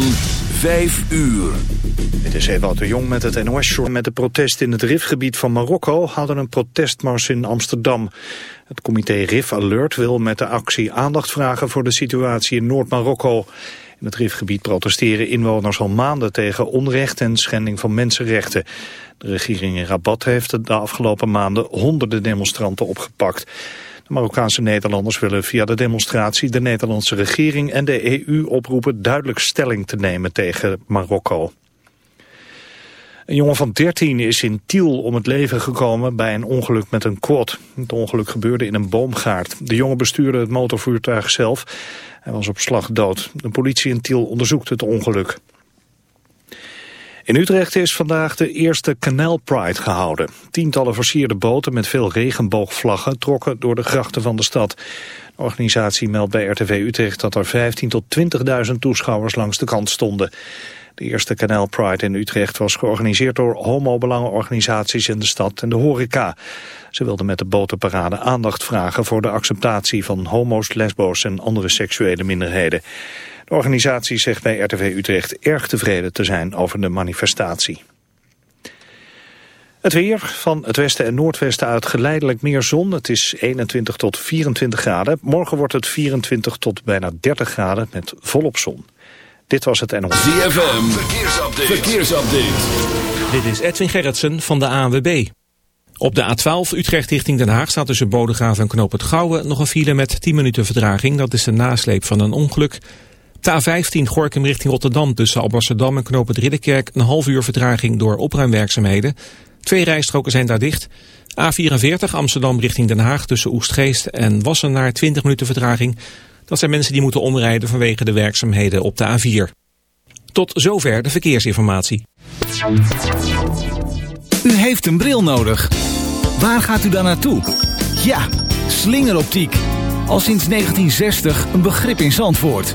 van 5 uur. Dit is Ewout de Jong met het nos Met de protest in het RIF-gebied van Marokko hadden een protestmars in Amsterdam. Het comité RIF Alert wil met de actie aandacht vragen voor de situatie in Noord-Marokko. In het RIF-gebied protesteren inwoners al maanden tegen onrecht en schending van mensenrechten. De regering in Rabat heeft de afgelopen maanden honderden demonstranten opgepakt. De Marokkaanse Nederlanders willen via de demonstratie de Nederlandse regering en de EU oproepen duidelijk stelling te nemen tegen Marokko. Een jongen van 13 is in Tiel om het leven gekomen bij een ongeluk met een quad. Het ongeluk gebeurde in een boomgaard. De jongen bestuurde het motorvoertuig zelf. Hij was op slag dood. De politie in Tiel onderzoekt het ongeluk. In Utrecht is vandaag de eerste Canal Pride gehouden. Tientallen versierde boten met veel regenboogvlaggen trokken door de grachten van de stad. De organisatie meldt bij RTV Utrecht dat er 15.000 tot 20.000 toeschouwers langs de kant stonden. De eerste Canal Pride in Utrecht was georganiseerd door homobelangenorganisaties in de stad en de horeca. Ze wilden met de botenparade aandacht vragen voor de acceptatie van homo's, lesbo's en andere seksuele minderheden. De organisatie zegt bij RTV Utrecht erg tevreden te zijn over de manifestatie. Het weer van het westen en noordwesten uit geleidelijk meer zon. Het is 21 tot 24 graden. Morgen wordt het 24 tot bijna 30 graden met volop zon. Dit was het NOS. ZFM, verkeersupdate. verkeersupdate. Dit is Edwin Gerritsen van de ANWB. Op de A12 Utrecht richting Den Haag staat tussen Bodegraven en Knoop het Gouwen nog een file met 10 minuten verdraging. Dat is de nasleep van een ongeluk. Ta 15 Gorkum richting Rotterdam tussen Alblasserdam en Knoop het Ridderkerk een half uur verdraging door opruimwerkzaamheden. Twee rijstroken zijn daar dicht. A44 Amsterdam richting Den Haag tussen Oestgeest en Wassenaar 20 minuten vertraging. Dat zijn mensen die moeten omrijden vanwege de werkzaamheden op de A4. Tot zover de verkeersinformatie. U heeft een bril nodig. Waar gaat u dan naartoe? Ja, slingeroptiek. Al sinds 1960 een begrip in Zandvoort.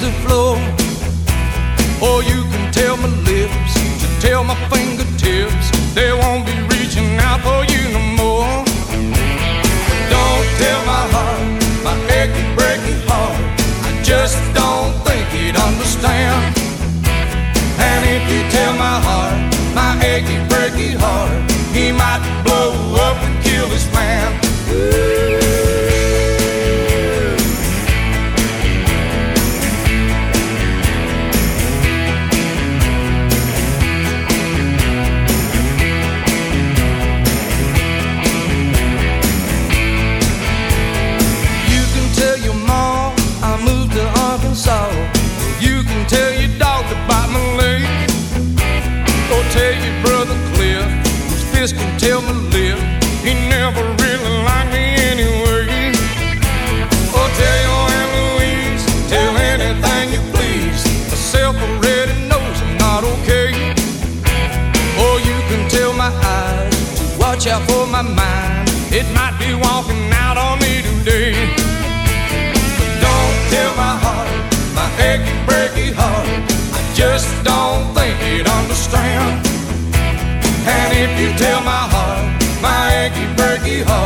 the floor. Or you can tell my lips to tell my fingertips they won't be reaching out for you no more. Don't tell my heart, my achy, breaky heart. I just don't think he'd understand. And if you tell my heart, my achy, breaky heart, heart, my achy breaky heart,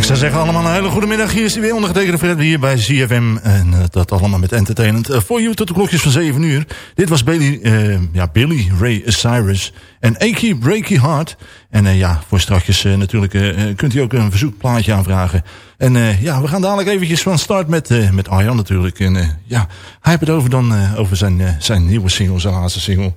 ik zou zeggen allemaal een hele goede middag. Hier is weer ondergetekende Fred hier bij CFM. En uh, dat allemaal met entertainment. Uh, voor you tot de klokjes van 7 uur. Dit was Billy, uh, ja, Billy Ray Cyrus. En Achy Breaky Heart. En ja, voor straks natuurlijk kunt u ook een verzoekplaatje aanvragen. En ja, we gaan dadelijk eventjes van start met, met Arjan natuurlijk. En ja, hij heeft het over dan over zijn, zijn nieuwe single, zijn laatste single.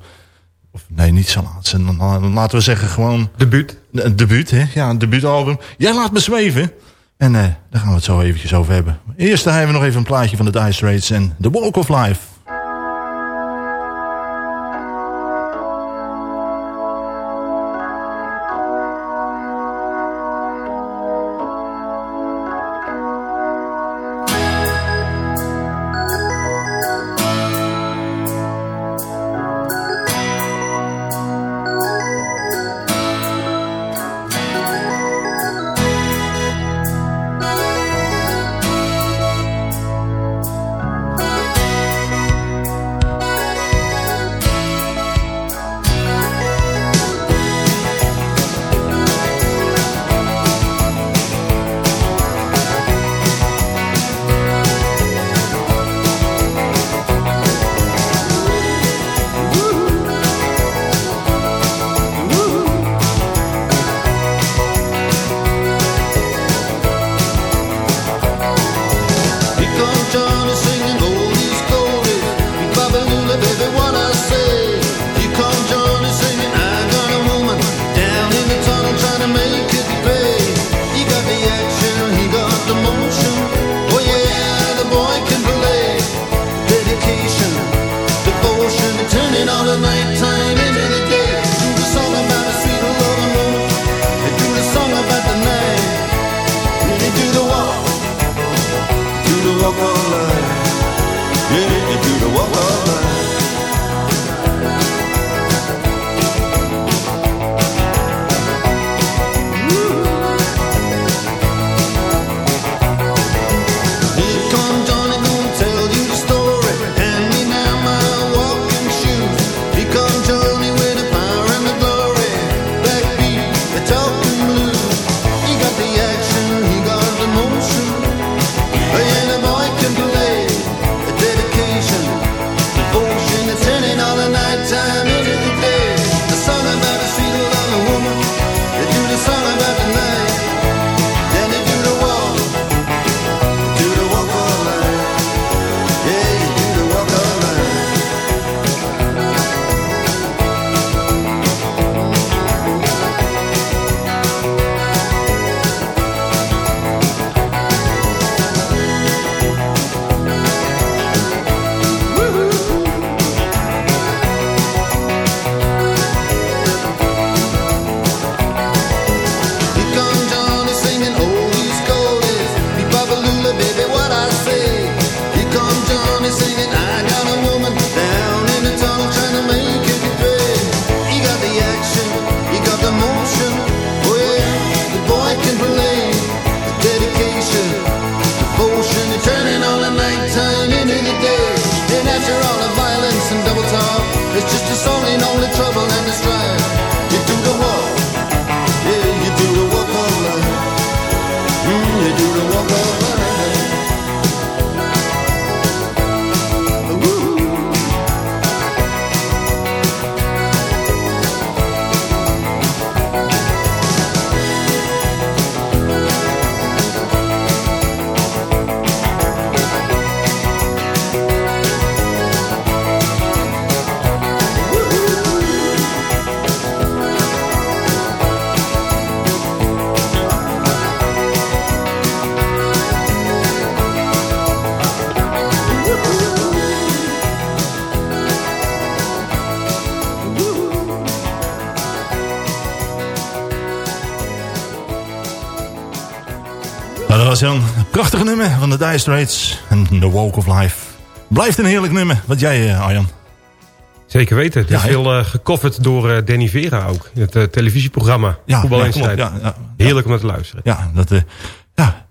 Of nee, niet laatste. Dan, laten we zeggen gewoon... Debuut. Een debuut, hè? Ja, een debuutalbum. Jij laat me zweven. En uh, daar gaan we het zo eventjes over hebben. Eerst hebben we nog even een plaatje van de Dire Straits en The Walk of Life. Was een prachtige nummer van de Dire Straits en The Walk of Life. Blijft een heerlijk nummer. Wat jij, uh, Arjan? Zeker weten. Het Ja, is hè? veel uh, gecoverd door uh, Danny Vera ook. Het uh, televisieprogramma Ja, Voetbal ja, ja. Heerlijk om naar te luisteren. Ja, dat, ja,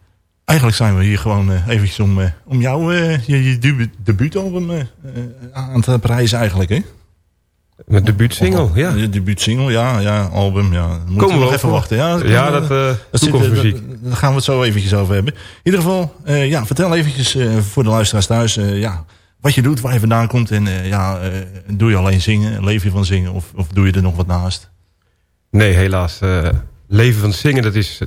eigenlijk zijn we hier gewoon eventjes om, om jou je, je debu debuutalbum aan te prijzen eigenlijk, hè? Mijn debuutsingle, ja. Je debuutsingle, ja, ja, album, ja. Moeten Komen we nog even wachten. Ja, Ja, dat, uh, toekomstmuziek. daar- Daar gaan we het zo eventjes over hebben. In ieder geval, uh, ja, vertel eventjes uh, voor de luisteraars thuis, ja, wat je doet, waar je vandaan komt. En ja, doe je alleen zingen, leef je van zingen of, of doe je er nog wat naast? Nee, helaas. Leven van zingen, dat is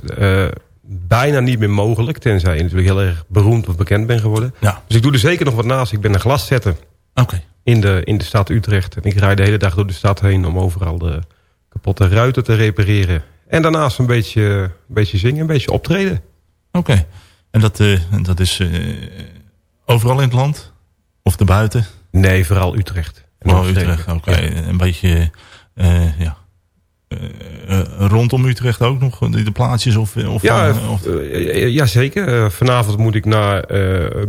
bijna niet meer mogelijk. Tenzij je natuurlijk heel erg beroemd of bekend bent geworden. Ja. Dus ik doe er zeker nog wat naast. Ik ben een glaszetter Oké. Okay. In de, in de stad Utrecht. En ik rijd de hele dag door de stad heen om overal de kapotte ruiten te repareren. En daarnaast een beetje, een beetje zingen, een beetje optreden. Oké. Okay. En dat, uh, dat is uh, overal in het land? Of erbuiten? Nee, vooral Utrecht. En oh, Utrecht, oké. Okay. Ja. Een beetje, uh, ja... Uh, rondom Utrecht ook nog, de, plaatsjes? Of, of ja, of... Uh, ja, zeker. vanavond moet ik naar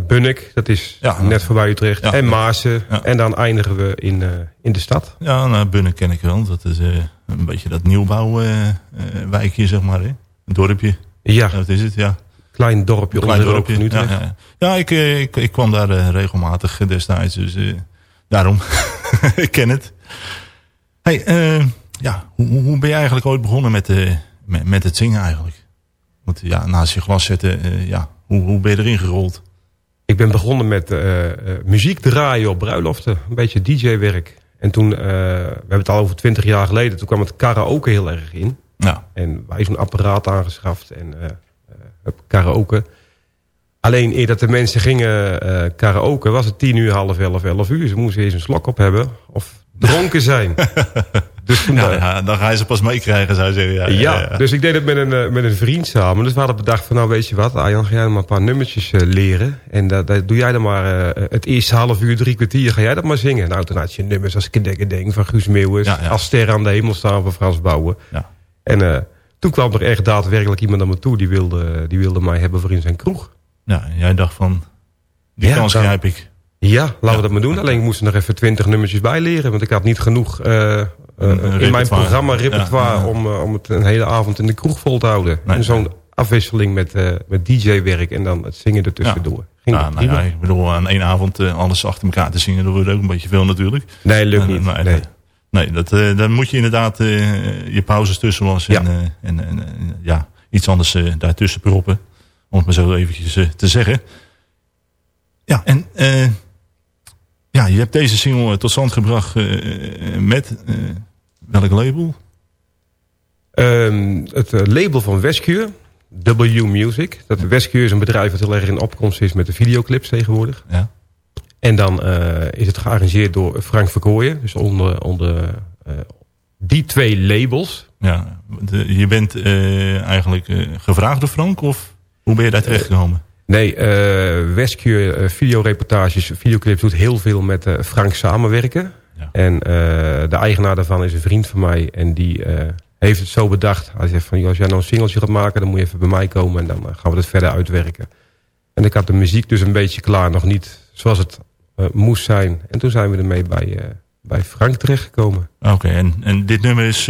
Bunnik, dat is ja, net voorbij Utrecht. Ja, en Maarsen. ja. En dan eindigen we in, in de stad. Ja, nou, Bunnik ken ik wel. Dat is een beetje dat nieuwbouwwijkje, zeg maar. Hè? Een dorpje. Ja. Dat is het, ja. Klein dorpje Klein dorpje. in Utrecht. Ja, ja. ja ik, ik, ik, kwam daar regelmatig destijds, dus daarom. ik ken het. Hey, ja, hoe, hoe ben je eigenlijk ooit begonnen met, uh, met, met, het zingen eigenlijk? Want ja, naast je glas zetten, uh, ja, hoe, hoe ben je erin gerold? Ik ben begonnen met uh, muziek draaien op bruiloften. Een beetje DJ-werk. En toen, we hebben het al over twintig jaar geleden, toen kwam het karaoke heel erg in. Ja. En wij zo'n apparaat aangeschaft en karaoke. Alleen eer dat de mensen gingen karaoke, was het tien uur, half elf, elf uur. Ze moesten eerst een slok op hebben of dronken zijn. Dus ja, ja, dan ga je ze pas meekrijgen, zou je zeggen. Ja, ja, ja, dus ik deed het met een, uh, met een vriend samen. Dus we hadden bedacht van, nou weet je wat, Arjan, ga jij maar een paar nummertjes uh, leren. En dat, dat doe jij dan maar uh, het eerste half uur, drie kwartier, ga jij dat maar zingen. Nou, toen had je nummers als Kedekkedeng van Guus Meeuwis, Als Ster aan de Hemel staan van Frans Bouwen. En toen kwam er echt daadwerkelijk iemand naar me toe, die wilde, die wilde mij hebben voor in zijn kroeg. Ja, en jij dacht van, die kans dan, grijp ik. Ja, laten we dat maar doen. Alleen ik moest er nog even twintig nummertjes bij leren. Want ik had niet genoeg uh, uh, in mijn programma repertoire... Ja. Om, uh, om het een hele avond in de kroeg vol te houden. Nee, en zo'n afwisseling met, met DJ-werk en dan het zingen ertussendoor. Ja. Nou ja, ik bedoel, aan één avond alles achter elkaar te zingen... dat wordt ook een beetje veel natuurlijk. Nee, lukt niet. Nee, nee. nee dat, dan moet je inderdaad je pauzes tussen was... En, en, en, en, ja, iets anders daartussen proppen. Om het maar zo eventjes te zeggen. Ja, en... Ja, je hebt deze single tot stand gebracht uh, met uh, welk label? Um, het label van Westcure, W Music. Dat Westcure is een bedrijf dat heel erg in opkomst is met de videoclips tegenwoordig. Ja. En dan is het gearrangeerd door Frank Verkooyen. Dus onder, onder die twee labels. Ja, de, je bent eigenlijk gevraagd door Frank of hoe ben je daar terecht gekomen? Nee, uh, Westcure uh, videoreportages, videoclips doet heel veel met uh, Frank samenwerken. Ja. En de eigenaar daarvan is een vriend van mij. En die heeft het zo bedacht. Hij zegt van, als jij nou een singeltje gaat maken... dan moet je even bij mij komen en dan gaan we het verder uitwerken. En ik had de muziek dus een beetje klaar. Nog niet zoals het moest zijn. En toen zijn we ermee bij, bij Frank terechtgekomen. Oké, okay, en, en dit nummer is,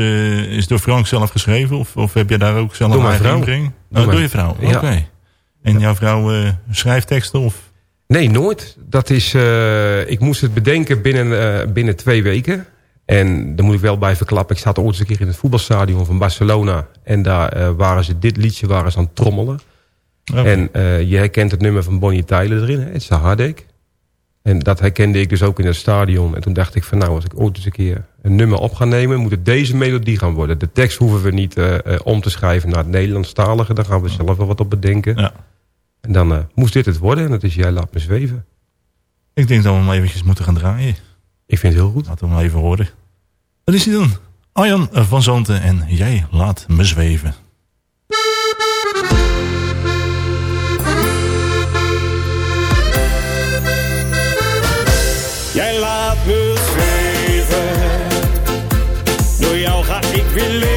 is door Frank zelf geschreven? Of, of heb je daar ook zelf mijn vrouw. inbreng? Oh, door je vrouw, oké. Okay. Ja. En jouw vrouw uh, schrijft teksten? Of? Nee, nooit. Dat is, uh, ik moest het bedenken binnen, uh, binnen twee weken. En daar moet ik wel bij verklappen. Ik zat ooit eens een keer in het voetbalstadion van Barcelona. En daar waren ze dit liedje waren ze aan het trommelen. Okay. En je herkent het nummer van Bonnie Tyler erin. Het is Hardek. En dat herkende ik dus ook in het stadion. En toen dacht ik van nou, als ik ooit eens een keer een nummer op ga nemen... moet het deze melodie gaan worden. De tekst hoeven we niet om te schrijven naar het Nederlandstalige. Daar gaan we zelf wel wat op bedenken. Ja. En dan uh, moest dit het worden. En dat is Jij laat me zweven. Ik denk dat we hem eventjes moeten gaan draaien. Ik vind het heel goed. Laten we hem even horen. Wat is hij dan? Arjan van Zanten en Jij laat me zweven. Jij laat me zweven. Door jou ga ik weer leven.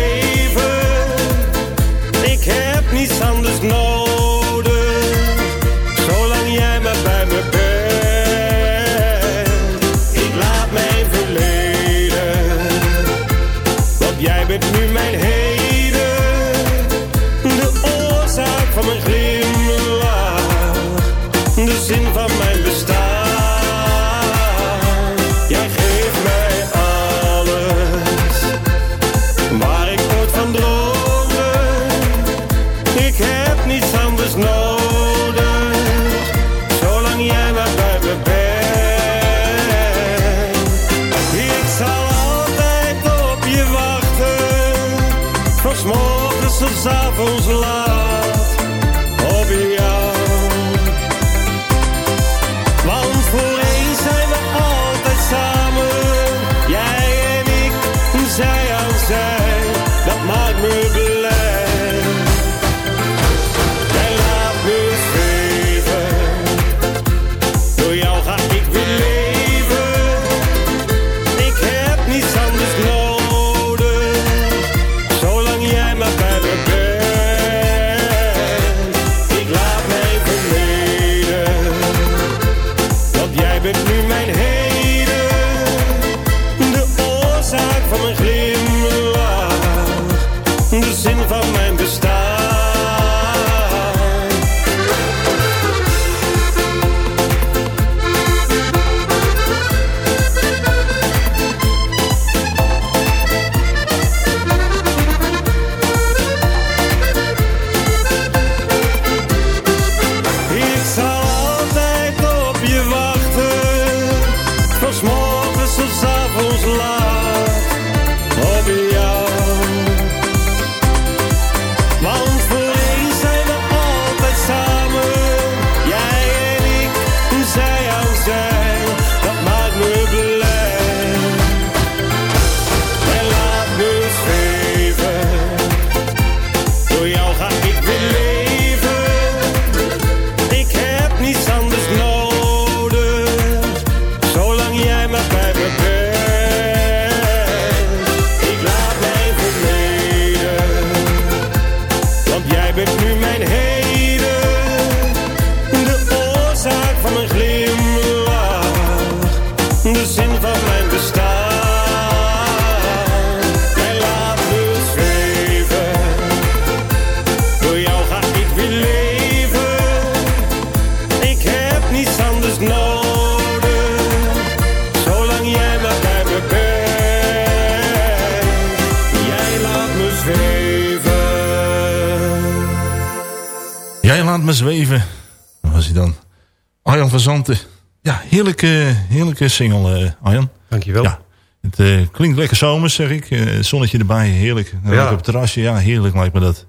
Ja, heerlijke, heerlijke single, eh, Arjan. Dankjewel. Ja, het eh, klinkt lekker zomers, zeg ik. Eh, zonnetje erbij, heerlijk. Ja. op het terrasje, ja, heerlijk lijkt me dat.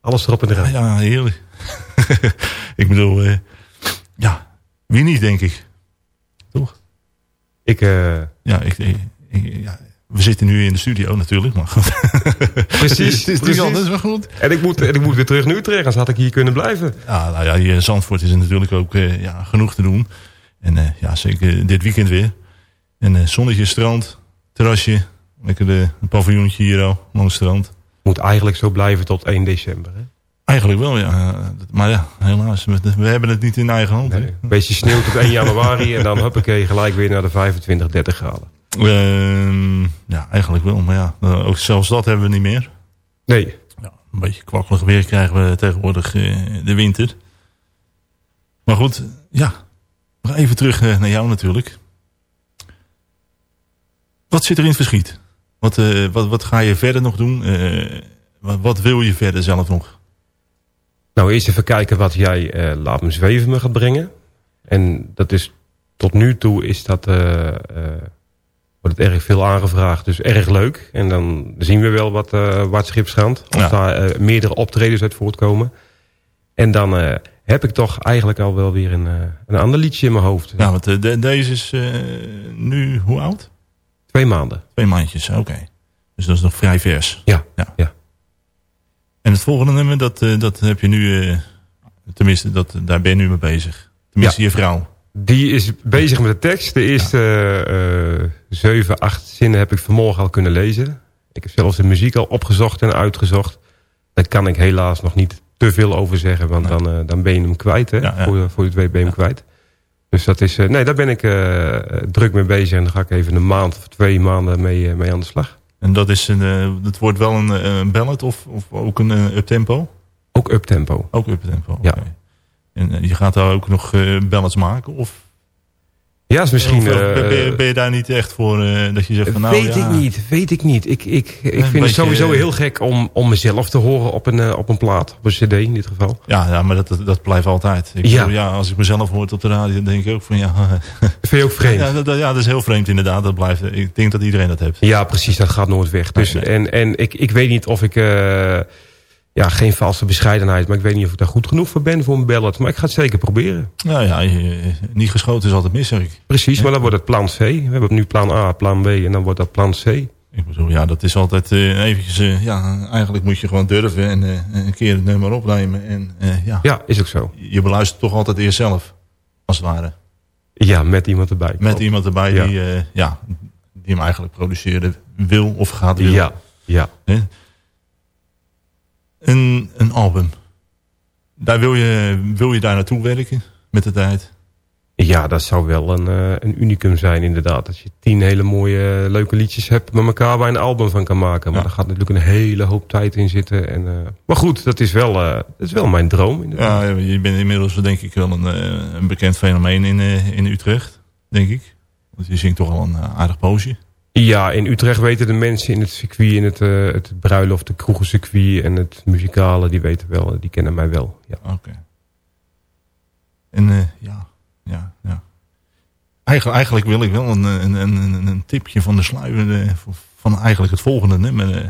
Alles erop en eraan. Ja, heerlijk. ik bedoel, ja, wie niet, denk ik. Toch? Ik, Ja, ik, ik- ik- ja, we zitten nu in de studio natuurlijk, maar goed. Precies, het is niet precies. anders, maar goed. en, ik moet, en ik moet weer terug naar Utrecht, anders had ik hier kunnen blijven. Ja, nou ja, hier in Zandvoort is er natuurlijk ook eh, ja, genoeg te doen. En eh, ja, zeker dit weekend weer. En eh, zonnetje, strand, terrasje. Lekker de, een paviljoentje hier al, langs het strand. Moet eigenlijk zo blijven tot 1 december. Hè? Eigenlijk wel, ja. Maar ja, helaas, we, hebben het niet in eigen hand. Nee, een beetje sneeuw tot 1 januari en dan huppakee gelijk weer naar de 25, 30 graden. Ehm, ja, eigenlijk wel. Maar ja, eh, ook zelfs dat hebben we niet meer. Nee, Ja, een beetje kwakkelig weer krijgen we tegenwoordig eh, de winter. Maar goed, ja. Nog even terug eh, naar jou natuurlijk. Wat zit er in het verschiet? Wat, wat, wat ga je verder nog doen? Wat, wat wil je verder zelf nog? nou eerst even kijken wat jij Laat me zweven me gaat brengen. En dat is tot nu toe is dat, wordt het erg veel aangevraagd. Dus erg leuk. En dan zien we wel wat, eh waar het schip schandt. Als Ja. daar eh, meerdere optredens uit voortkomen. En dan eh, heb ik toch eigenlijk al wel weer een, een ander liedje in mijn hoofd. Ja, want de- deze is nu hoe oud? Twee maanden. Twee maandjes, oké. Dus dat is nog vrij vers. Ja, Ja. ja. En het volgende nummer, dat, dat heb je nu... tenminste, dat, daar ben je nu mee bezig. Tenminste, je vrouw. Die is bezig met de tekst. De eerste eh, zeven, acht zinnen heb ik vanmorgen al kunnen lezen. Ik heb zelfs de muziek al opgezocht en uitgezocht. Daar kan ik helaas nog niet te veel over zeggen. Want dan, eh, dan ben je hem kwijt. Hè? Ja, ja. Voor, voor je het weet ben je hem kwijt. Dus dat is, eh, nee, daar ben ik druk mee bezig. En daar ga ik even een maand of twee maanden mee, mee aan de slag. En dat is een, het wordt wel een, een ballad of, of ook een uptempo? Ook uptempo. Ook uptempo, Ja. En eh, je gaat daar ook nog eh ballads maken? Of? Ja, is misschien... Of, eh, ben, je, ben je daar niet echt voor dat je zegt van nou weet ja, ik niet, weet ik niet. Ik, ik, ik vind beetje, het sowieso heel gek om, om mezelf te horen op een, op een plaat. Op een cd in dit geval. Ja, ja maar dat, dat, dat blijft altijd. Ik Ja. bedoel, ja, als ik mezelf hoor op de radio, dan denk ik ook van ja... Dat vind je ook vreemd. ja, dat, ja, dat is heel vreemd inderdaad. Dat blijft, ik denk dat iedereen dat heeft. Ja, precies, dat gaat nooit weg. Dus, Nee, En, en ik, ik weet niet of ik... ja, geen valse bescheidenheid, maar ik weet niet of ik daar goed genoeg voor ben voor een ballad. Maar ik ga het zeker proberen. Nou ja, niet geschoten is altijd mis, zeg ik. Precies, maar dan wordt het plan C. We hebben nu plan A, plan B en dan wordt dat plan C. Ik bedoel, ja, dat is altijd eh, eventjes... eh, ja, eigenlijk moet je gewoon durven en eh, een keer het nummer opnemen. En ja, Ja, is ook zo. je beluistert toch altijd eerst zelf, als het ware. Ja, met iemand erbij. Met iemand erbij Ja. die, ja, die hem eigenlijk produceren wil of gaat willen. Ja, ja. Een, een album. Daar wil, je, wil je daar naartoe werken met de tijd? Ja, dat zou wel een, eh, een unicum zijn inderdaad. Dat je tien hele mooie, eh, leuke liedjes hebt met elkaar waar je een album van kan maken. Maar Ja. er gaat natuurlijk een hele hoop tijd in zitten. En, eh, maar goed, dat is wel, dat is wel mijn droom inderdaad. Ja, je bent inmiddels denk ik wel een, een bekend fenomeen in, in Utrecht, denk ik. Want je zingt toch al een aardig poosje. Ja, in Utrecht weten de mensen in het circuit, in het, eh het bruiloft, de kroegencircuit en het muzikale, die weten wel, die kennen mij wel. Ja. Oké. En eh, ja, ja, ja. Eigenlijk, eigenlijk wil ik wel een, een, een, een- een tipje van de sluier eh, van eigenlijk het volgende nummer. eh.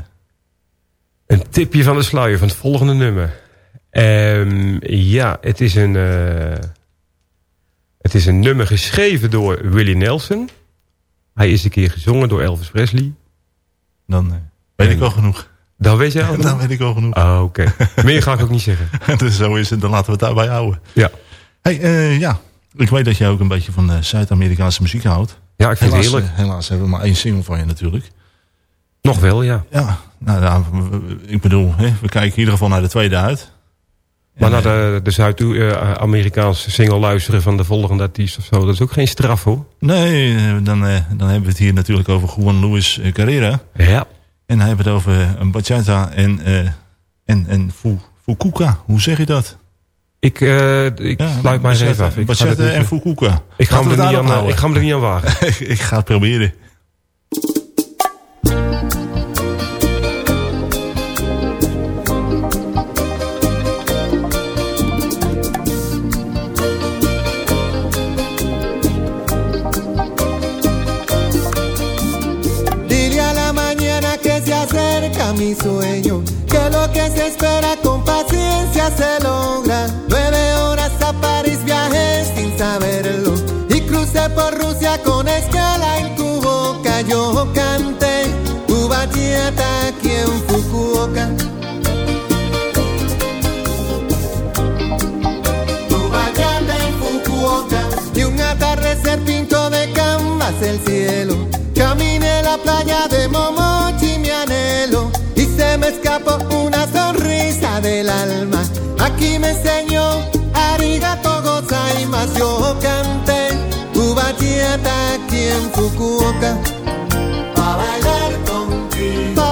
Een tipje van de sluier van het volgende nummer. Ehm, ja, het is een, eh, het is een nummer geschreven door Willie Nelson. Hij is een keer gezongen door Elvis Presley. Dan eh, weet En- ik al genoeg. Dat weet jij al? Dan weet ik al genoeg. Ah, oké. Meer ga ik ook niet zeggen. dus zo is het, dan laten we het daarbij houden. Ja, Hey, eh, ja, ik weet dat jij ook een beetje van eh, Zuid-Amerikaanse muziek houdt. ja ik vind Helaas, het heerlijk. helaas hebben we maar één single van je natuurlijk. Nog wel, ja. Ja, nou, we- ik bedoel, hè, we kijken in ieder geval naar de tweede uit. Maar naar eh, de, de Zuid-Amerikaanse single luisteren van de volgende artiest of zo, dat is ook geen straf hoor. Nee, eh, dan, eh, dan hebben we het hier natuurlijk over Juan Luis eh, Carrera. Ja. En dan hebben we het over een bachata en, eh en, en fu- fukuka. Hoe zeg je dat? Ik, eh, ik Ja, sluit mij even af. Bachata en fukuka. ik, ga hem er niet aan, eh, ik ga hem er niet aan wagen. ik ga het proberen. Que lo que se espera con paciencia se logra. Nueve horas a París viajé sin saberlo y crucé por Rusia con escala en Cuboca. Yo canté tu bachata aquí en Fukuoka. Tu en Fukuoka y un atardecer pinto de canvas el cielo. Me escapó una sonrisa del alma. Aquí me enseñó arigato gozaimasu. Yo canté tu bachata aquí en Fukuoka. Pa' bailar contigo,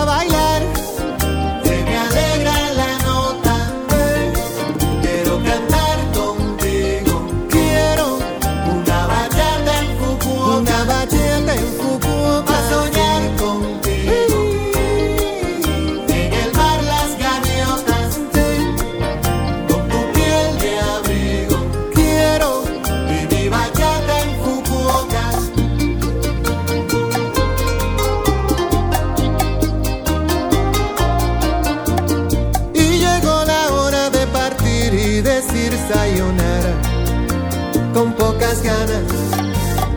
con pocas ganas.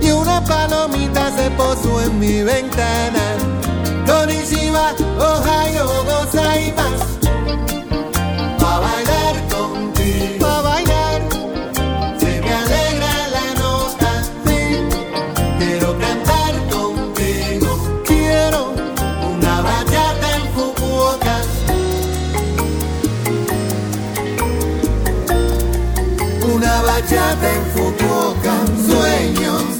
Y una palomita se posó en mi ventana. Konnichiwa, Ohio, gozaimasu. Pa' bailar bachata en Fukuoka, sueños de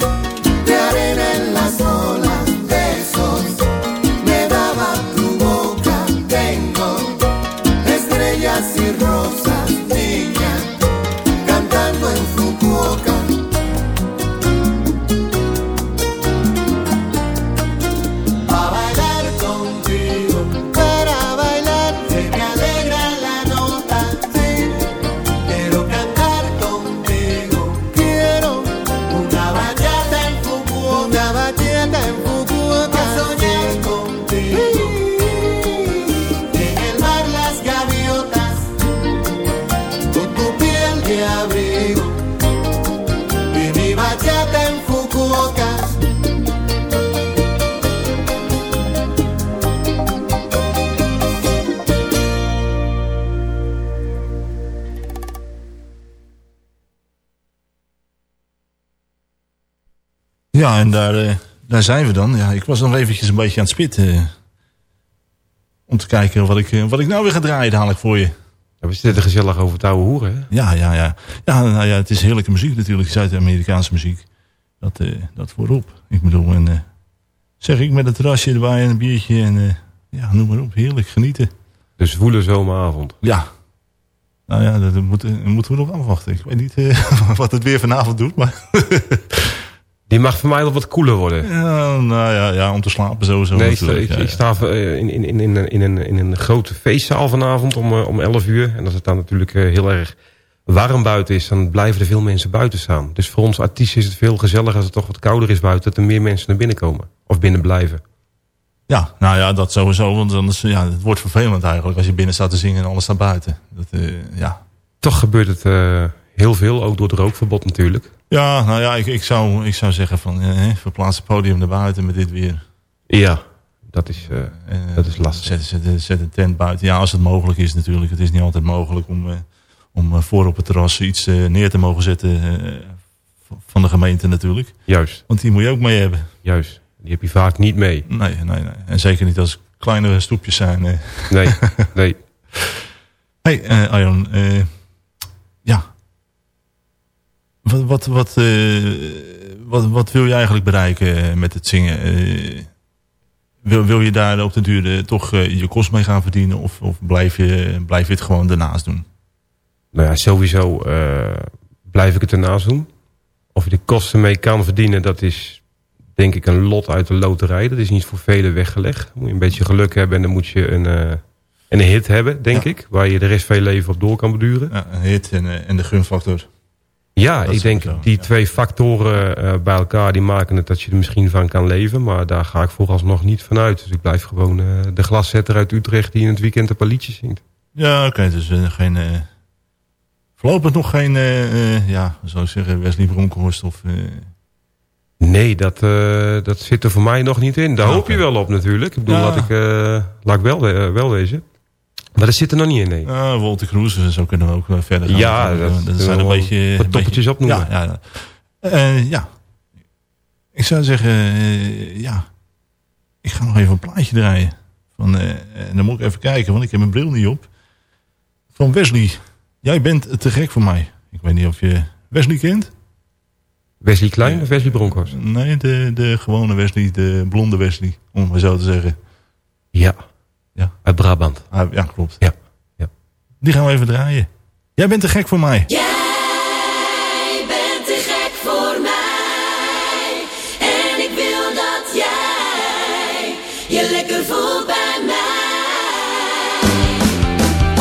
Ja, en daar, eh, daar zijn we dan. Ja, ik was nog eventjes een beetje aan het spitten. eh, om te kijken wat ik, eh, wat ik nou weer ga draaien dadelijk voor je. Ja, we zitten gezellig over het oude hoeren. Hè? Ja, ja, ja. Ja, nou ja, het is heerlijke muziek natuurlijk. Zuid-Amerikaanse muziek. Dat, dat voorop. Ik bedoel, en, zeg ik met een terrasje erbij en een biertje. En ja, noem maar op. Heerlijk, genieten. Dus woele zomeravond. Ja. Nou ja, dat moeten, we nog afwachten. Ik weet niet wat het weer vanavond doet, maar... Die mag voor mij wel wat koeler worden. ja, nou ja, ja, om te slapen sowieso Nee, ik, natuurlijk. ik, Ja, ik ja. sta eh, in, in, in, in, in, een, in een grote feestzaal vanavond om, eh, om 11 uur. En als het dan natuurlijk eh, heel erg warm buiten is, dan blijven er veel mensen buiten staan. Dus voor ons artiesten is het veel gezelliger als het toch wat kouder is buiten. Dat er meer mensen naar binnen komen. Of binnen blijven. Ja, nou ja, dat sowieso. Want anders, ja, het wordt vervelend eigenlijk als je binnen staat te zingen en alles staat buiten. Dat, ja. Toch gebeurt het heel veel, ook door het rookverbod natuurlijk. ja, nou ja, ik, ik, zou, ik zou zeggen van eh, verplaats het podium naar buiten met dit weer. Ja, dat is, eh, Eh, dat is lastig. Zet, zet, zet een tent buiten. Ja, als het mogelijk is natuurlijk. Het is niet altijd mogelijk om, eh, om voor op het terras iets neer te mogen zetten van de gemeente natuurlijk. Juist, Want die moet je ook mee hebben. juist. Die heb je vaak niet mee. Nee, nee, nee. En zeker niet als kleinere stoepjes zijn. Nee, nee. Hey, Arjan. Wat, wat, wat, eh, wat, wat wil je eigenlijk bereiken eh, met het zingen? Eh, wil, wil je daar op de duur toch je kost mee gaan verdienen? Of, of blijf, je, blijf je het gewoon daarnaast doen? Nou ja, sowieso blijf ik het ernaast doen. Of je de kosten mee kan verdienen, dat is denk ik een lot uit de loterij. Dat is niet voor velen weggelegd. Moet je een beetje geluk hebben en dan moet je een, een hit hebben, denk Ja. ik. Waar je de rest van je leven op door kan beduren. Ja, een hit en, en de gunfactor. Ja, Dat ik denk die ja. twee factoren eh, bij elkaar, die maken het dat je er misschien van kan leven. Maar daar ga ik vooralsnog niet van uit. Dus ik blijf gewoon eh, de glaszetter uit Utrecht die in het weekend een liedje zingt. Ja, oké. dus geen... voorlopig nog geen, ja, zou ik zeggen, Wesley Bronkhorst of... Nee, dat, dat zit er voor mij nog niet in. Daar Ah, hoop je wel op natuurlijk. Ik bedoel, Ja. laat ik, laat ik wel, wel wezen. Maar dat zit er nog niet in, nee. Ah, Walter Cruz, zo kunnen we ook eh, verder gaan. Ja, dat, dat- dat zijn een beetje... wat toppetjes opnoemen. Ja, ja. Eh, ja. Ik zou zeggen, eh, ja. Ik ga nog even een plaatje draaien. Van, eh, en dan moet ik even kijken, want ik heb mijn bril niet op. Van Wesley. Jij bent te gek voor mij. Ik weet niet of je Wesley kent. Wesley Klein of Wesley Bronkhorst? Nee, de, de gewone Wesley, de blonde Wesley, om het maar zo te zeggen. Ja. Ja. Uit Brabant. Ah, ja, klopt. Ja. ja. Die gaan we even draaien. Jij bent te gek voor mij. Jij bent te gek voor mij. En ik wil dat jij je lekker voelt bij mij.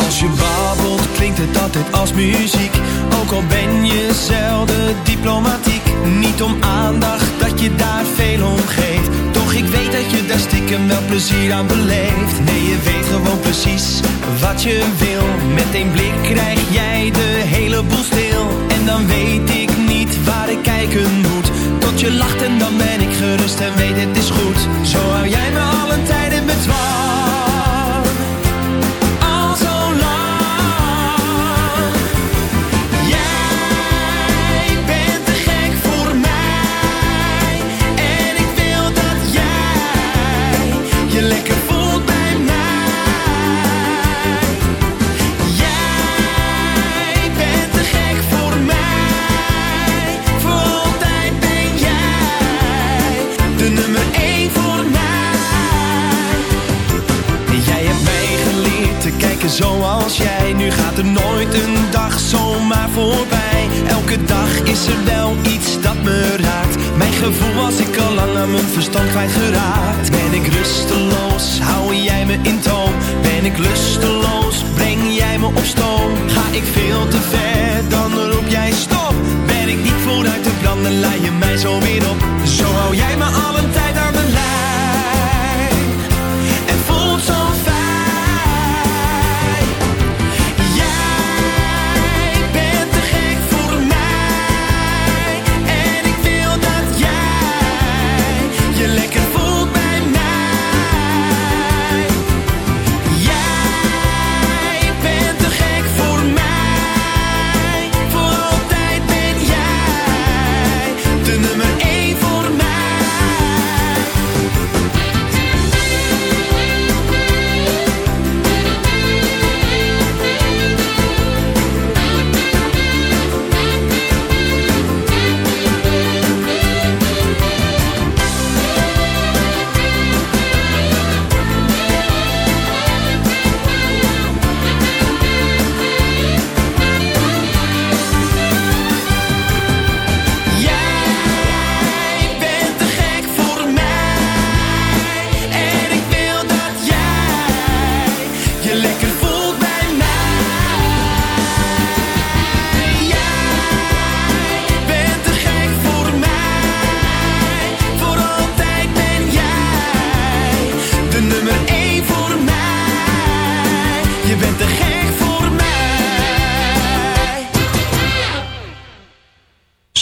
Als je babbelt klinkt het altijd als muziek Ook al ben je zelden diplomatiek Niet om aandacht dat je daar veel om geeft Ik weet dat je daar stiekem wel plezier aan beleeft. Nee je weet gewoon precies wat je wil. Met één blik krijg jij de hele boel stil. En dan weet ik niet waar ik kijken moet. Tot je lacht en dan ben ik gerust en weet het is goed. Zo hou jij me alle tijden bedwang zoals jij. Nu gaat er nooit een dag zomaar voorbij. Elke dag is er wel iets dat me raakt. Mijn gevoel was ik al lang aan mijn verstand kwijtgeraakt. Ben ik rusteloos, hou jij me in toom. Ben ik lusteloos, breng jij me op stoom. Ga ik veel te ver, dan roep jij stop. Ben ik niet vooruit te branden, lei je mij zo weer op. Zo hou jij me al een tijd aan mijn lijn.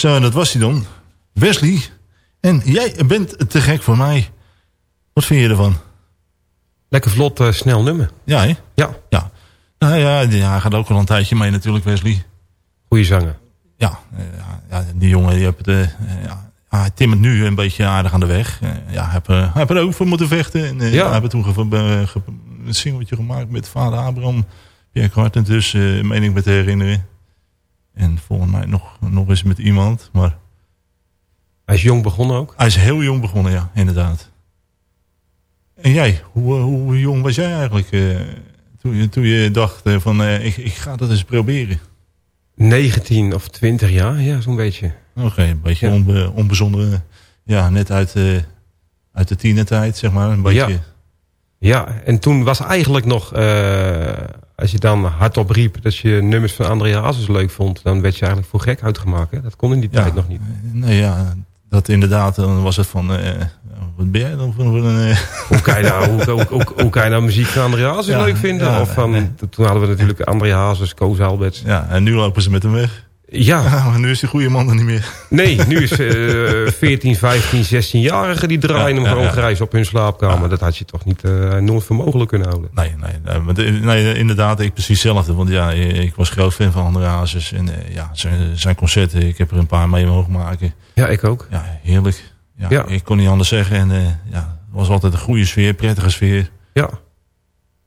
Zo, dat was hij dan. Wesley. En jij bent te gek voor mij. Wat vind je ervan? Lekker vlot, eh, snel nummer. Ja, hè? Ja. Ja. Nou ja, hij gaat ook al een tijdje mee natuurlijk, Wesley. Goeie zanger. Ja, eh, ja, die jongen die het, eh, eh, ja, hij timmert nu een beetje aardig aan de weg. Eh, ja, hij heeft, eh, hij heeft er ook voor moeten vechten. En, eh, Ja. Hij heeft toen een singeltje gemaakt met vader Abraham. Pierre Carten dus, eh meen ik me te herinneren. En volgens mij nog, nog eens met iemand. Maar Hij is jong begonnen ook. hij is heel jong begonnen, ja, inderdaad. En jij, hoe, eh, hoe jong was jij eigenlijk eh, toen, je, toen je dacht eh, van ik, ik ga dat eens proberen? 19 of 20 jaar, ja, zo'n beetje. Oké, een beetje Ja. onbe, onbezonnen. Ja, net uit, uit de tienertijd, zeg maar. Een beetje. Ja. Ja, en toen was eigenlijk nog, als je dan hardop riep dat je nummers van André Hazes leuk vond, dan werd je eigenlijk voor gek uitgemaakt. Hè? Dat kon in die Ja. tijd nog niet. Nee, ja, dat inderdaad. Dan was het van, eh, wat ben jij dan voor een... eh, Hoe kan je nou, hoe, hoe, hoe, hoe kan je nou muziek van André Hazes Ja, leuk vinden? ja, of van, nee. toen hadden we natuurlijk André Hazes, Koos Alberts. ja, en nu lopen ze met hem weg. Ja, maar nu is die goede man er niet meer. nee, nu is eh 14, 15, 16-jarigen die draaien Ja, hem gewoon ja. grijs op hun slaapkamer. Dat had je toch niet eh nooit voor mogelijk kunnen houden. Nee, nee, nee, inderdaad, ik precies hetzelfde. Want ja, ik was groot fan van André Hazes. En eh, ja, zijn, zijn concerten, ik heb er een paar mee mogen maken. Ja, ik ook. Ja, heerlijk. Ja. Ik kon niet anders zeggen. En eh, ja, het was altijd een goede sfeer, prettige sfeer. Ja,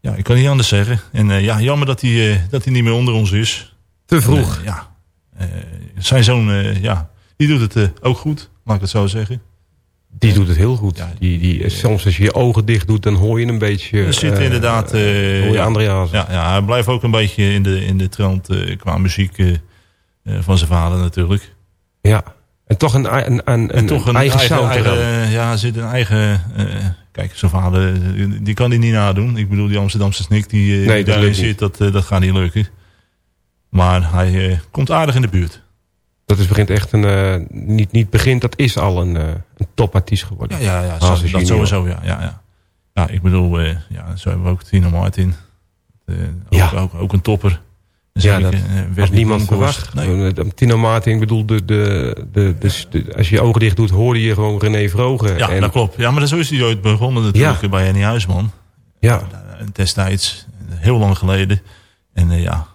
Ja, ik kan niet anders zeggen. En ja, jammer dat hij, dat hij niet meer onder ons is. te vroeg. En, ja, zijn zoon, eh, ja, die doet het eh, ook goed, laat ik het zo zeggen. Die doet het heel goed. Ja, die, die, soms als je je ogen dicht doet, dan hoor je een beetje... Er zit eh, inderdaad... eh, hoor je ja, ja, ja, hij blijft ook een beetje in de, in de trant eh, qua muziek eh, eh, van zijn vader natuurlijk. Ja. En toch een, een, een, een, En toch een eigen, eigen, eh, ja, er zit een eigen... eh, kijk, zijn vader, eh, die kan hij niet nadoen. Ik bedoel, die Amsterdamse snik die, eh, Nee, die daarin zit, dat, eh, dat gaat niet lukken. Maar hij eh, komt aardig in de buurt. Dat is begint echt een... eh, niet, niet begint, dat is al een, eh een topartiest geworden. Ja, ja, ja zo, dat junior. sowieso, ja. ja, ja. ja ik bedoel, ja, zo hebben we ook Tino Martin. Ook, Ja. ook, ook een topper. Ja, dat ik, Wesley niemand verwacht. Nee. Tino Martin, ik bedoel, de, de, de, als je je ogen dicht doet, hoorde je gewoon René Vrogen. Ja, en, dat klopt. Ja, maar zo is hij ooit begonnen natuurlijk Ja. bij Henny Huisman. Ja, Destijds, heel lang geleden. En ja,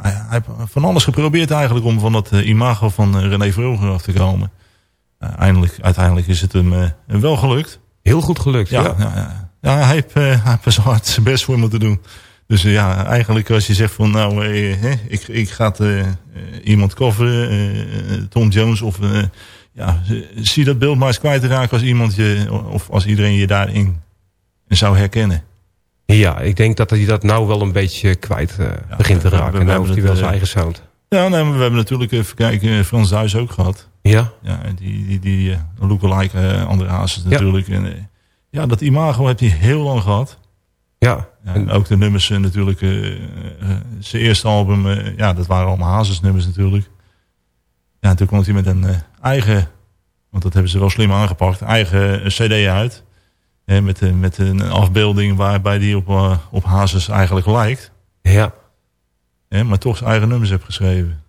hij, heeft van alles geprobeerd eigenlijk om van dat eh, imago van eh, René Vroger af te komen. Eh, eindelijk, uiteindelijk is het hem wel gelukt. heel goed gelukt. Ja, Ja, ja. ja, hij heeft, hij heeft zo hard zijn best voor moeten doen. Dus ja, eigenlijk als je zegt van nou, eh, ik, ik ga iemand coveren, Tom Jones of ja, zie dat beeld maar eens kwijt te raken als iemand je, of als iedereen je daarin zou herkennen. Ja, ik denk dat hij dat nou wel een beetje kwijt eh, begint te raken. nou hebben heeft hij wel eh, zijn eigen sound. Ja, nee, maar we hebben natuurlijk even kijken, eh, Frans Duis ook gehad. Ja, Ja, en die, die, die uh, lookalike uh, André Hazes Ja. natuurlijk. En, eh, ja, dat imago heeft hij heel lang gehad. ja. Ja, en ook de nummers natuurlijk. zijn eerste album, ja, dat waren allemaal Hazes nummers natuurlijk. Ja, en toen kwam hij met een eigen, want dat hebben ze wel slim aangepakt, eigen cd uit. Hè, met, eh, met een afbeelding waarbij die op, eh, op Hazes eigenlijk lijkt. ja. Hè, maar toch zijn eigen nummers heeft geschreven.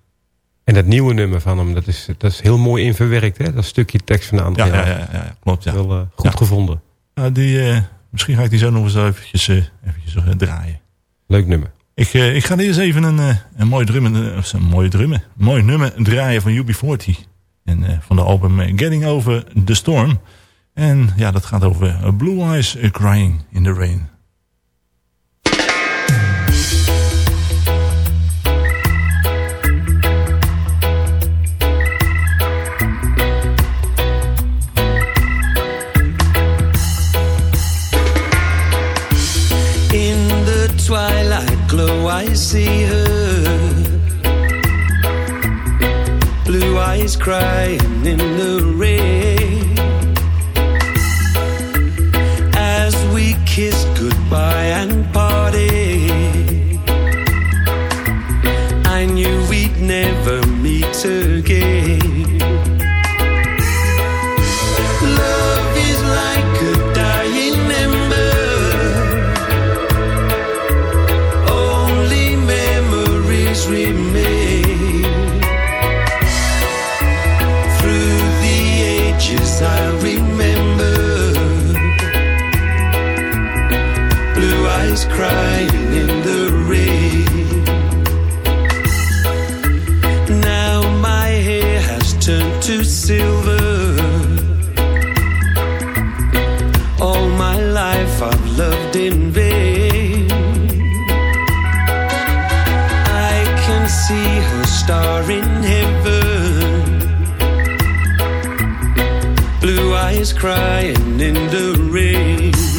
En dat nieuwe nummer van hem, dat is, dat is heel mooi in verwerkt. Hè? Dat stukje tekst van André. Ja, ja, ja, ja, ja, klopt. Ja. Wel eh, goed Ja. gevonden. Nou, die, misschien ga ik die zo nog eens eventjes, eventjes draaien. Leuk nummer. Ik, ik ga eerst even een, een mooi drummen, of een mooie drummen, mooi nummer draaien van UB40. En van de album Getting Over the Storm. En ja, dat gaat over eh, Blue Eyes eh, Crying in the Rain. In the twilight glow, I see her. Blue eyes crying in the rain. Kiss goodbye and parted, eyes crying in the rain.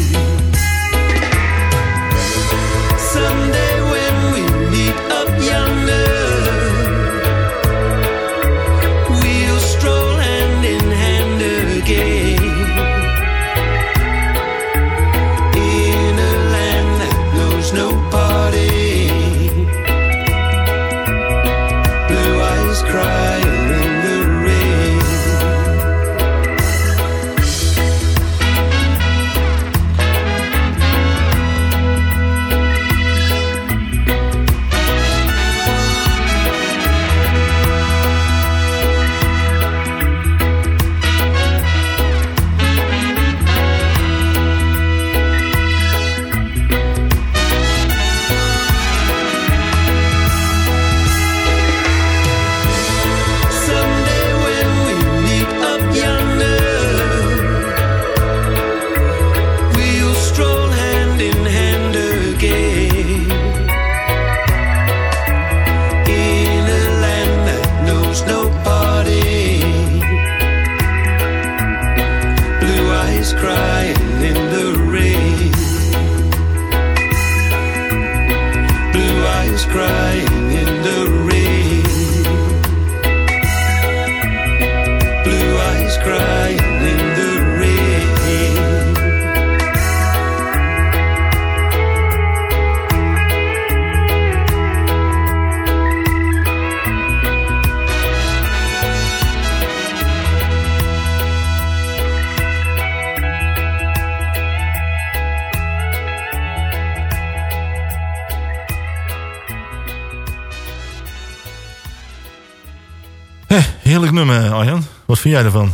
Heerlijk nummer, Arjan. Wat vind jij ervan?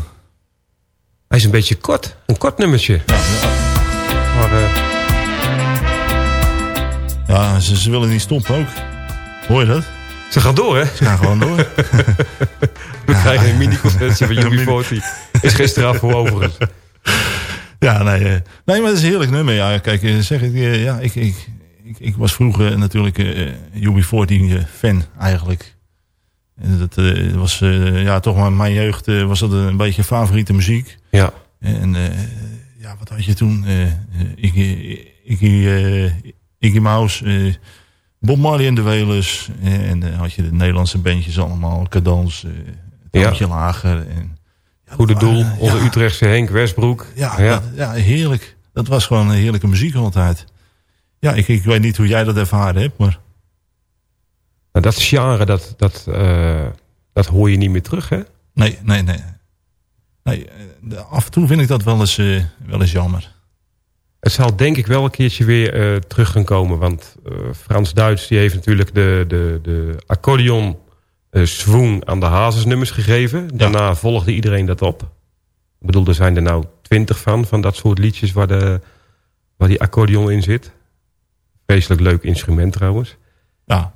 Hij is een beetje kort. Een kort nummertje. Maar eh, Ja, ze, ze willen niet stoppen ook. Hoor je dat? ze gaan door, hè? Ze gaan gewoon door. We krijgen een mini-concertje van UB40. Is gisteren af voor overigens. Ja, nee, eh, nee, maar het is een heerlijk nummer. Ja, kijk, eh, zeg ik, ja, ik, ik, ik, ik was vroeger natuurlijk eh UB40 eh, fan eigenlijk. En dat eh, was eh, ja, toch maar mijn jeugd eh, was dat een beetje favoriete muziek. Ja. En ja, wat had je toen? Eh, Iggy, Iggy, Mouse, Bob Marley en de Wailers. Eh, en dan had je de Nederlandse bandjes allemaal. Cadans, eh Ja. Lager. En, ja, Goede doel. Onze ja. Utrechtse Henk Westbroek. Ja, ja. Dat, ja, heerlijk. Dat was gewoon een heerlijke muziek altijd. Ja, ik, ik weet niet hoe jij dat ervaren hebt, maar... Nou, dat genre, dat, dat, eh, dat hoor je niet meer terug, hè? Nee, nee, nee. nee eh, af en toe vind ik dat wel eens, eh, wel eens jammer. Het zal denk ik wel een keertje weer terug gaan komen. Want eh, Frans-Duits die heeft natuurlijk de, de, de accordeon swoon aan de hazesnummers gegeven. Daarna volgde iedereen dat op. Ik bedoel, er zijn er nou twintig van, van dat soort liedjes waar, de, waar die accordeon in zit. Vreselijk leuk instrument trouwens. Ja.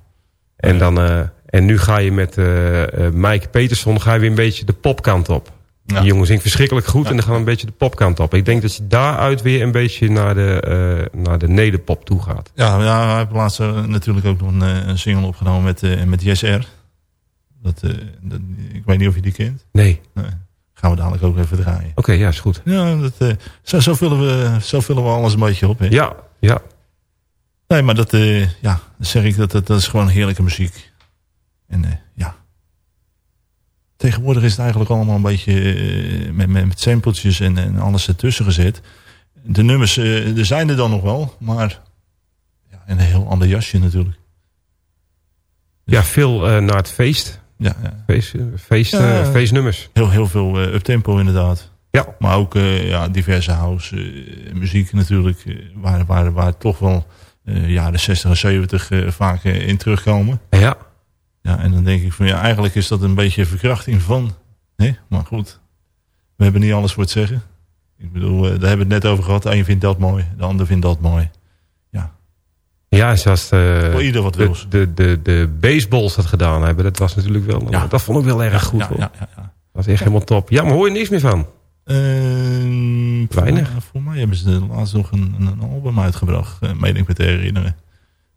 En, dan, eh, en nu ga je met eh, eh, Mike Peterson ga je weer een beetje de popkant op. Ja. Die jongen zingt verschrikkelijk goed en dan gaan we een beetje de popkant op. Ik denk dat je daaruit weer een beetje naar de, naar de nederpop toe gaat. Ja, ja hij heeft laatst natuurlijk ook nog een, een single opgenomen met, eh met Yes R. Dat, dat, ik weet niet of je die kent. Nee. Nee. Gaan we dadelijk ook even draaien. Oké, ja, is goed. Ja, dat, zo, zo, vullen we, zo vullen we alles een beetje op. Hè? Ja, ja. Nee, maar dat, eh, ja, zeg ik dat, dat, dat is gewoon heerlijke muziek. En eh, ja. Tegenwoordig is het eigenlijk allemaal een beetje eh, met, met, met sampletjes en, en alles ertussen gezet. De nummers, er zijn er dan nog wel, maar ja, in een heel ander jasje natuurlijk. Ja, veel naar het feest. Ja, ja. Feest, feest, Ja. feestnummers. Heel, heel veel uptempo inderdaad. Ja. Maar ook ja, diverse house muziek natuurlijk, waar, waar, waar toch wel jaren 60 en 70 eh, vaak eh, in terugkomen. Ja. Ja, en dan denk ik van ja, eigenlijk is dat een beetje verkrachting van. Hè? Maar goed, we hebben niet alles voor het zeggen. Ik bedoel, eh, daar hebben we het net over gehad. De een vindt dat mooi, de ander vindt dat mooi. Ja, zoals de, Voor ieder wat de, wils. de, de, de baseballs dat gedaan hebben. Dat was natuurlijk wel, Ja. dat vond ik wel erg goed. ja, hoor. ja, ja, ja. Dat is echt helemaal top. Ja, maar hoor je niks meer van? Ehm, Weinig. Voor, voor mij hebben ze laatst nog een, een album uitgebracht, uh, meen ik me te herinneren.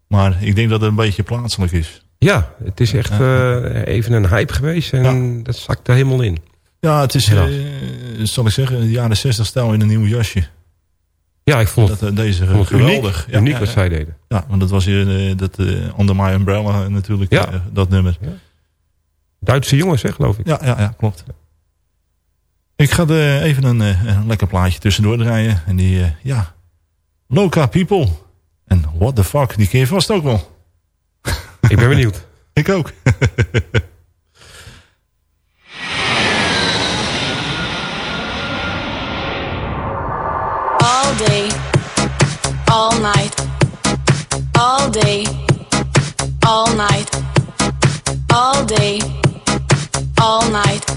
Maar ik denk dat het een beetje plaatselijk is. Ja, het is echt uh, even een hype geweest en dat zakt er helemaal in. Ja, het is, uh, zal ik zeggen, de jaren 60 stijl in een nieuw jasje. Ja, ik vond het, dat, deze vond het geweldig. Uniek, ja, uniek wat zij deden. Ja, want dat was hier dat Under My Umbrella natuurlijk, dat nummer. Duitse jongens, hè, geloof ik. Ja, ja, ja klopt. Ik ga de, even een, een, lekker plaatje tussendoor draaien. En die, uh, ja, Loca People. En what the fuck, die ken je vast ook wel. Ik ben benieuwd. Ik ook. all day, all night, all day, all night, all day, all night,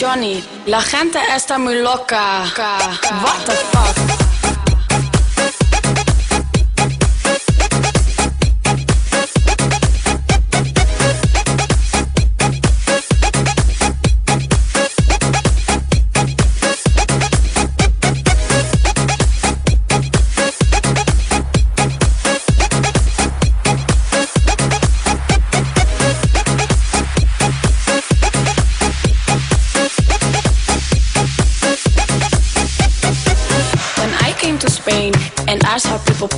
Johnny, la gente está muy loca. What the fuck?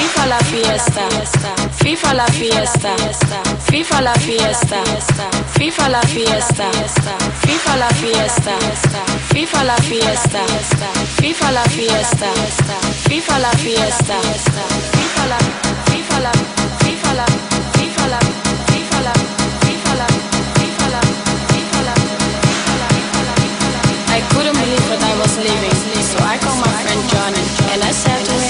FIFA la fiesta, FIFA la fiesta, FIFA la fiesta, FIFA la fiesta, FIFA la fiesta, FIFA la fiesta, FIFA la fiesta, FIFA la fiesta, FIFA la, FIFA la, FIFA la, FIFA la, FIFA la, FIFA la, FIFA la, FIFA la, I couldn't believe what I was living, so I called my friend Johnny and I said to him.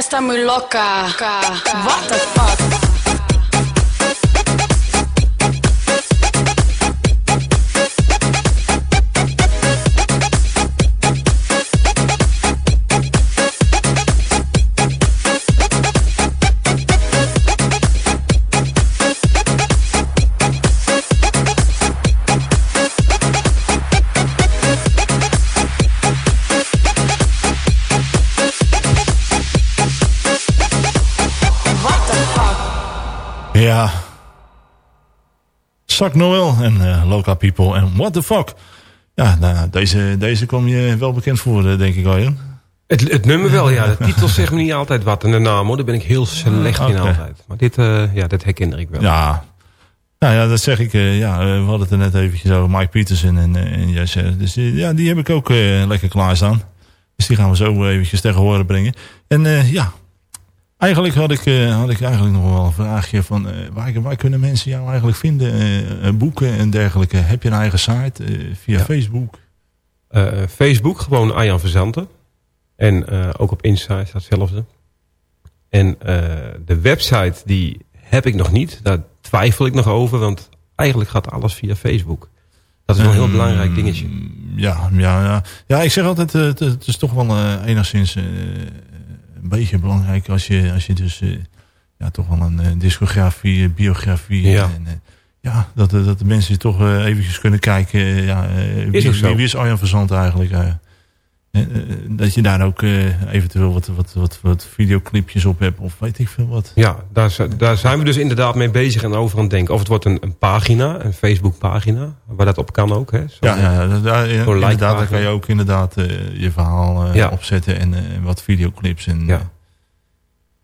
Está muy loca. What the fuck? Zak Noel en uh, Local People en What the Fuck. Ja, nou, deze, deze kwam je wel bekend voor, uh, denk ik, Arjen. Het, het nummer wel, ja. De titel zegt me niet altijd wat. En de naam, hoor, daar ben ik heel slecht Ah, in oké. altijd. Maar dit, uh, ja, dit herkende ik wel. Ja. Nou ja, dat zeg ik. Uh, ja, we hadden het er net eventjes over Mike Peterson en, en Jesse. Dus ja, die heb ik ook lekker klaarstaan. Dus die gaan we zo eventjes tegen horen brengen. En ja, eigenlijk had ik, uh, had ik eigenlijk nog wel een vraagje van... Uh, waar, waar kunnen mensen jou eigenlijk vinden? Uh, boeken en dergelijke. Heb je een eigen site via ja. Facebook? Facebook, gewoon Arjan Verzanten. En ook op Insta is hetzelfde. En de website die heb ik nog niet. Daar twijfel ik nog over, want eigenlijk gaat alles via Facebook. Dat is wel een heel Um, belangrijk dingetje. Ja, ja, ja. ja ik zeg altijd, het, het is toch wel enigszins een beetje belangrijk als je, als je dus uh, ja, toch wel een uh, discografie, biografie. Ja. En, ja, dat, dat de mensen toch eventjes kunnen kijken. ja, is wie, zo. wie, wie is Arjan Verzand eigenlijk? Uh, uh, dat je daar ook uh, eventueel wat, wat, wat, wat videoclipjes op hebt of weet ik veel wat. Ja, daar, daar zijn we dus inderdaad mee bezig en over aan het denken. Of het wordt een, een pagina, een Facebook pagina, waar dat op kan ook. Hè? Zo, ja, ja, daar, ja inderdaad, daar kan je ook inderdaad je verhaal Ja. opzetten en wat videoclips. En, Ja.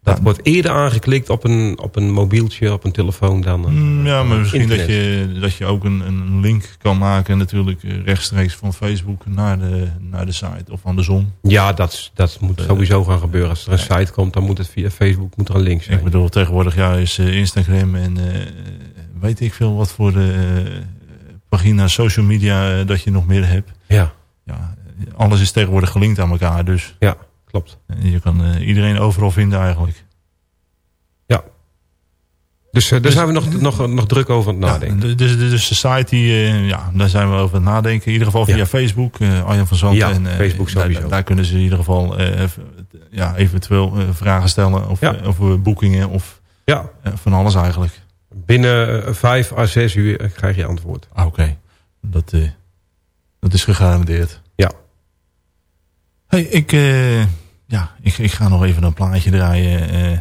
Dat wordt eerder aangeklikt op een, op een mobieltje, op een telefoon dan een, Mm, ja, maar misschien dat je, dat je ook een, een link kan maken natuurlijk eh, rechtstreeks van Facebook naar de, naar de site of andersom. Ja, dat, dat moet Eh, sowieso gaan gebeuren. Als er een site komt, dan moet het via Facebook moet er een link zijn. Ik bedoel, tegenwoordig ja, is eh, Instagram en weet ik veel wat voor de pagina social media dat je nog meer hebt. Ja, Ja, alles is tegenwoordig gelinkt aan elkaar, dus ja, klopt. eh, je kan eh, iedereen overal vinden eigenlijk. Dus eh, daar Dus- zijn we nog, nog, nog druk over aan het nadenken. Ja, dus, dus de site, die, eh, ja, daar zijn we over aan het nadenken. In ieder geval via Ja. Facebook, Arjan van Zandt. Ja, en, Facebook sowieso. daar kunnen ze in ieder geval ja, eventueel vragen stellen. Of, Ja. over boekingen of Ja, van alles eigenlijk. binnen vijf à zes uur krijg je antwoord. Ah, Oké, dat, dat is gegarandeerd. Ja. Hey, ik, ja, ik, ik ga nog even een plaatje draaien. eh.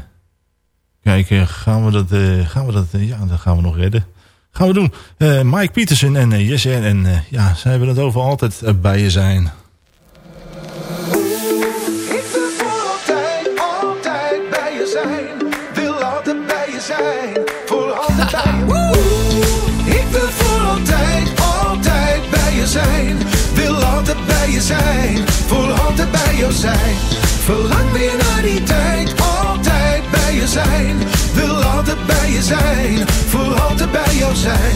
kijken, gaan we dat, eh, gaan we dat eh, ja, dat gaan we nog redden. Gaan we doen. Eh, Mike Peterson en uh, Jesse en eh, ja, ze hebben het over altijd eh, bij je zijn. Ik wil voor altijd, altijd bij je zijn. Wil altijd bij je zijn. Voor altijd bij je. Ik wil voor altijd, altijd bij je zijn. Wil altijd bij je zijn. Voor altijd bij jou zijn. Verlang weer naar die tijd. Altijd bij je zijn. Wil altijd bij je zijn. Voor altijd bij jou zijn.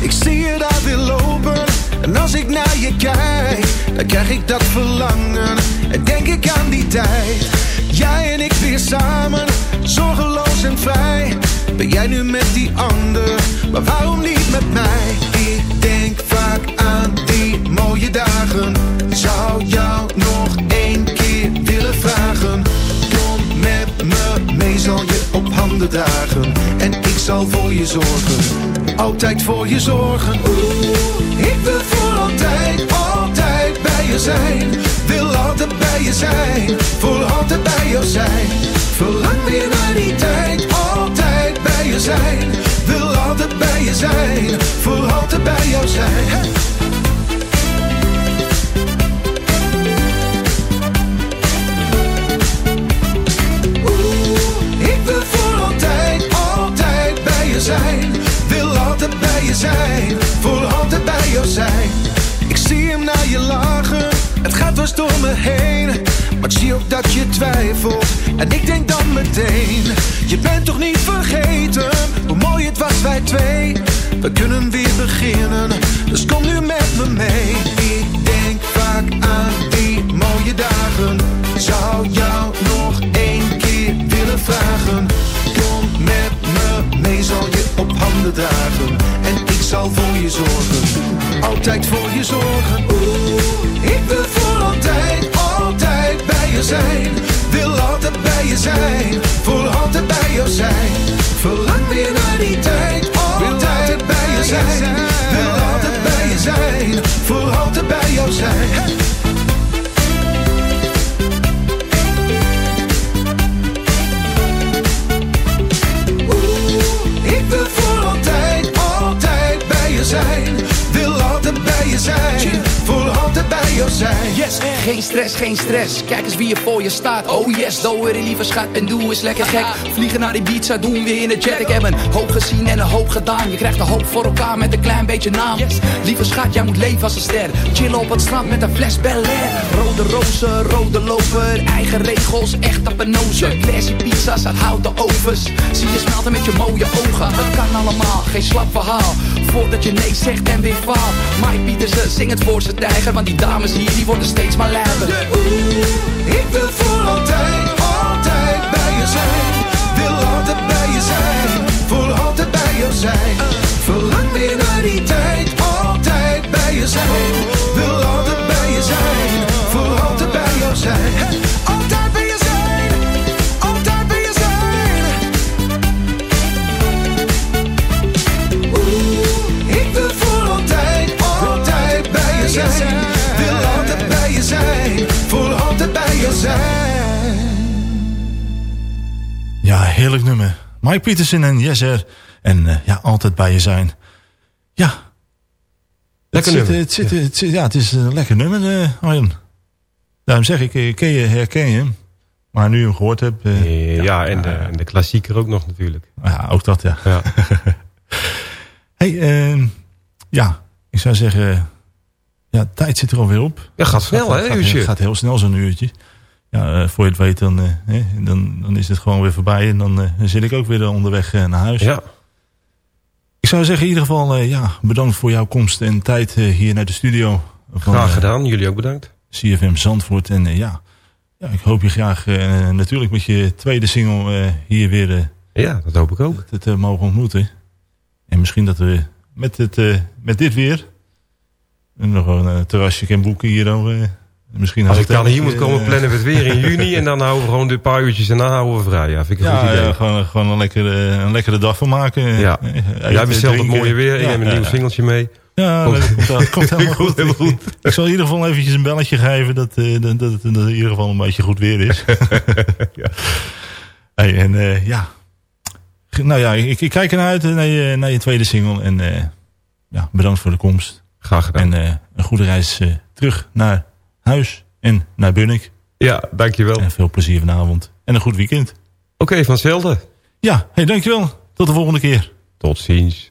Ik zie je daar weer lopen. En als ik naar je kijk, dan krijg ik dat verlangen. En denk ik aan die tijd. Jij en ik weer samen, zorgeloos en vrij. Ben jij nu met die ander, maar waarom niet met mij? Ik denk vaak aan die mooie dagen. Zou jou nog En ik zal voor je zorgen, altijd voor je zorgen. Oeh, ik wil voor altijd, altijd bij je zijn. Wil altijd bij je zijn, voor altijd bij jou zijn. Verlang weer naar die tijd, altijd bij je zijn. Wil altijd bij je zijn, voor altijd bij jou zijn. Zijn. Wil altijd bij je zijn, voor altijd bij jou zijn. Ik zie hem naar je lachen, het gaat dwars door me heen. Maar ik zie ook dat je twijfelt, en ik denk dan meteen. Je bent toch niet vergeten, hoe mooi het was wij twee. We kunnen weer beginnen, dus kom nu met me mee. Ik denk vaak aan die mooie dagen. Zou jou nog één keer willen vragen. Handen dragen. En ik zal voor je zorgen, altijd voor je zorgen. Oeh, ik wil voor altijd, altijd bij je zijn. Wil altijd bij je zijn, voor altijd bij jou zijn. Verlang weer naar die tijd, altijd bij je zijn. Wil altijd bij je zijn, voor altijd bij jou zijn. zijn. je zijn. Altijd bij jou zijn. Yes, eh. geen stress, geen stress. Kijk eens wie er voor je staat. Oh yes, doe er liever schat en doe eens lekker gek. Ah, ah. Vliegen naar die pizza, doen we in de jet. Hebben een hoop gezien en een hoop gedaan. Je krijgt een hoop voor elkaar met een klein beetje naam. Yes. Lieve schat, jij moet leven als een ster. Chillen op het strand met een fles Bel Air. Rode rozen, rode lover. Eigen regels, echt op een. Classy pizza's uit houten ovens. Zie je smelten met je mooie ogen. Het kan allemaal, geen slap verhaal. Voordat je nee zegt en weer faalt. Pietersen, zing het voor zijn tijger. Want die dames hier, die worden steeds maar lijper. Ik wil voor altijd, altijd bij je zijn. Wil altijd bij je zijn, voor altijd bij je zijn. Verlang weer naar die tijd, altijd bij je zijn. Wil altijd bij je zijn, voor altijd bij jou zijn. Zijn. Ja, heerlijk nummer. Mike Peterson en Yeser. En eh, ja, altijd bij je zijn. Ja. Lekker het zit, nummer. Het zit, het zit- ja, het is een lekker nummer, Arjen. Daarom zeg ik, eh, ken je, herken je hem. Maar nu je hem gehoord hebt... eh, Ja, en, de, en de klassieker ook nog natuurlijk. ja, ook dat, ja. Ja. hey, ehm, ja, ik zou zeggen... Ja, tijd zit er alweer op. Ja, gaat snel, hè, uurtje. gaat heel snel, zo'n uurtje. Ja, eh, voor je het weet, dan, eh, dan, dan is het gewoon weer voorbij. En dan, eh, dan zit ik ook weer onderweg naar huis. Ja. Ik zou zeggen in ieder geval, ja, bedankt voor jouw komst en tijd hier naar de studio. Van, Graag gedaan, jullie ook bedankt. CFM Zandvoort. En ja, ja, ik hoop je graag natuurlijk met je tweede single hier weer Ja, dat hoop ik ook. het, het, mogen ontmoeten. En misschien dat we met, het, met dit weer en nog een terrasje kan boeken hier. dan, misschien Als ik dan hier moet eh, komen plannen we het weer in juni. En dan houden we gewoon een paar uurtjes daarna houden we vrij. Ja, vind ik een Ja, goed idee. ja, gewoon, gewoon een, lekkere, een lekkere dag van maken. Ja. Eh, eten, Jij bestelt het mooie weer. Ik neem een nieuw singeltje mee. Ja, Komt- dat komt, helemaal goed. helemaal goed. Ik zal in ieder geval eventjes een belletje geven dat, eh, dat, dat, het in ieder geval een beetje goed weer is. Ja. hey, en eh, ja, nou ja, ik, ik kijk ernaar uit eh, naar je, naar je tweede single. En eh, ja, bedankt voor de komst. Graag gedaan. En eh, een goede reis eh, terug naar huis en naar Bunnik. Ja, dankjewel. En veel plezier vanavond. En een goed weekend. Oké, van hetzelfde. Ja, hey, dankjewel. Tot de volgende keer. Tot ziens.